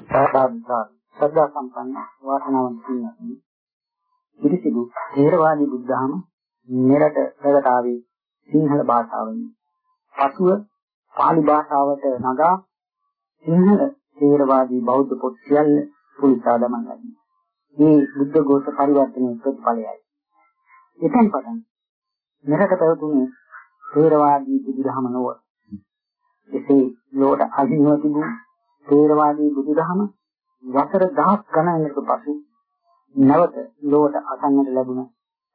සාධාරණ ශ්‍රද්ධා සම්පන්න වාසනාවන්ත පින්වත්නි පිරිසිදු ථේරවාදී බුද්ධහම මෙරට ප්‍රකට ආවේ සිංහල භාෂාවෙන්. පසුව පාලි භාෂාවට නගා සිංහල ථේරවාදී බෞද්ධ පොත් සියල්ල පුලිසා දමන ලදී. මේ බුද්ධ ഘോഷ පරිවර්තනයේ ප්‍රතිඵලයයි. එතෙන් පටන් මෙරට පැවතුනේ ථේරවාදී බුදුදහම නොව. එසේ ලෝක අහිමිව තිබූ ථේරවාදී බුදුදහම වසර දහස් ගණනකට පසු නැවත ලෝකට අසන්නට ලැබුණ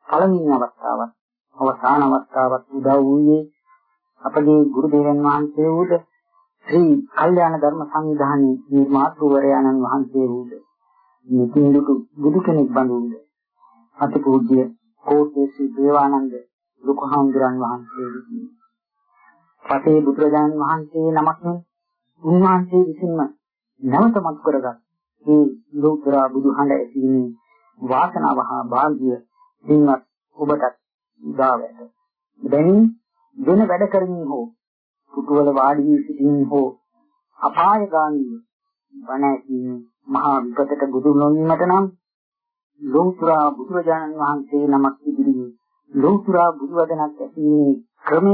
පළමුව අවස්ථාවක් අවසාන අවස්ථාවක් උදා වූයේ අපගේ ගුරු දේවයන් වහන්සේ වූද ශ්‍රී කල්යාණ ධර්ම සංවිධානයේ නිර්මාතෘවරයාණන් වහන්සේ වූද නිතින්දුතු බුදු කෙනෙක් බඳුන්ද අතිපූජ්‍ය කෝට්ටේ ශ්‍රී දේවානන්ද ලුකහාමුදුරන් වහන්සේ විසිනි. පසේ බුදුරජාණන් වහන්සේ නමක් උන්වහන්සේ විසින්ම නැවත මත් කරගත් මේ ලෝතර බුදුහඬ ඇසීමේ වාසනාව හා භාග්‍ය දින්වත් ඔබටත් උදා වෙත. දැන් වෙන වැඩ කරමින් හෝ පුතුවල වාඩි වී සිටින් හෝ අපායගාමී වන ඇසීමේ මහා විපතට බුදු නොවීමට නම් ලෝතුරා බුදුරජාණන් වහන්සේ නමක් ඉදිරියේ ලෝතුරා බුදු වදනක් ඇසීමේ ක්‍රමය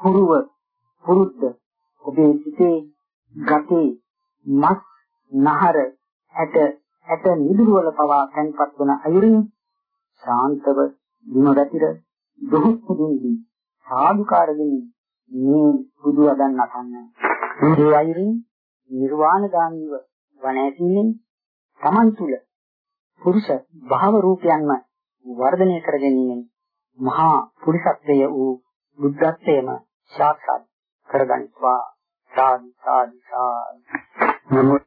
හුරුව පුරුද්ද ඔබේ සිතේ ගතේ මස් නහර ඇට ඇට නිදුරු වල පවා තැන්පත් වන අයුරින් ශාන්තව බිම වැතිර දුහුත් පුදුන්දී සාදුකාර දෙමින් මේ බුදු වදන් අසන්න. මේ අයුරින් නිර්වාණ ගාමීව වනැසීමෙන් Taman තුල පුරුෂ භාව රූපයන්ම වර්ධනය කර ගැනීමෙන් මහා පුරුෂත්වය වූ බුද්ධත්වයම සාක්ෂාත් කරගනිත්වා සාදු සාදු සාදු